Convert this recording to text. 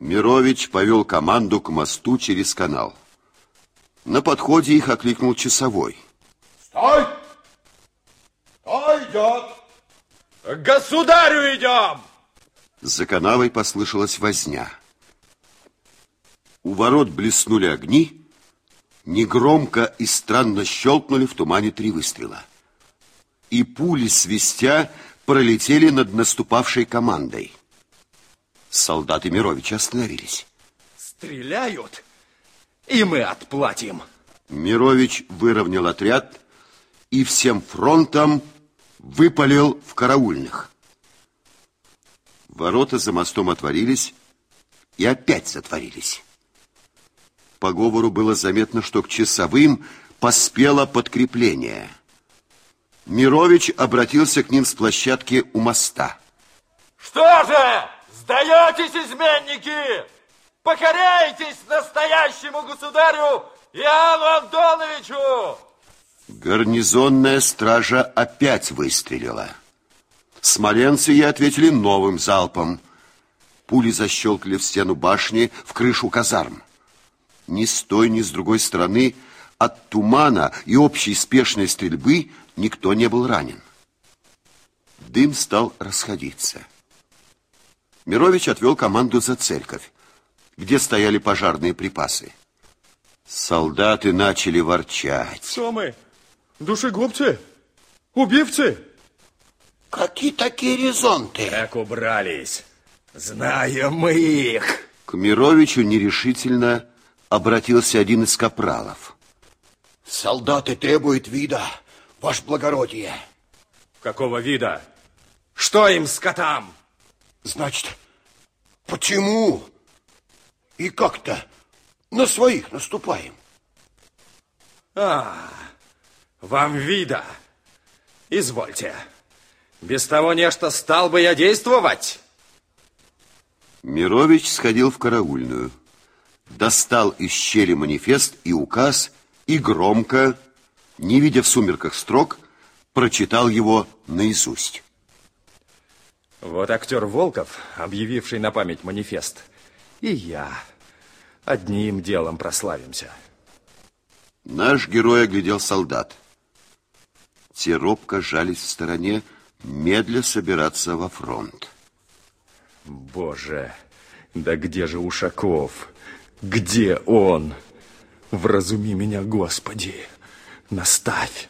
Мирович повел команду к мосту через канал. На подходе их окликнул часовой. Стой! Кто идет? К государю идем! За канавой послышалась возня. У ворот блеснули огни, негромко и странно щелкнули в тумане три выстрела. И пули, свистя, пролетели над наступавшей командой. Солдаты Мировича остановились. Стреляют, и мы отплатим. Мирович выровнял отряд и всем фронтом выпалил в караульных. Ворота за мостом отворились и опять затворились. По говору было заметно, что к часовым поспело подкрепление. Мирович обратился к ним с площадки у моста. Что же, сдаетесь, изменники? Покоряетесь настоящему государю Иоанну Антоновичу! Гарнизонная стража опять выстрелила. Смоленцы ей ответили новым залпом. Пули защелкали в стену башни, в крышу казарм. Ни с той, ни с другой стороны от тумана и общей спешной стрельбы никто не был ранен. Дым стал расходиться. Мирович отвел команду за церковь, где стояли пожарные припасы. Солдаты начали ворчать. Что мы? Душегубцы? Убивцы? Какие такие резонты? Как убрались. Знаем мы их. К Мировичу нерешительно обратился один из капралов. Солдаты требуют вида, ваше благородие. Какого вида? Что им, скотам? Значит, почему и как-то на своих наступаем? А, вам вида. Извольте. Без того нечто стал бы я действовать. Мирович сходил в караульную, достал из щели манифест и указ и громко, не видя в сумерках строк, прочитал его наизусть. Вот актер Волков, объявивший на память манифест, и я одним делом прославимся. Наш герой оглядел солдат. Те робко жались в стороне, медля собираться во фронт. Боже, да где же Ушаков? Где он? Вразуми меня, Господи, наставь.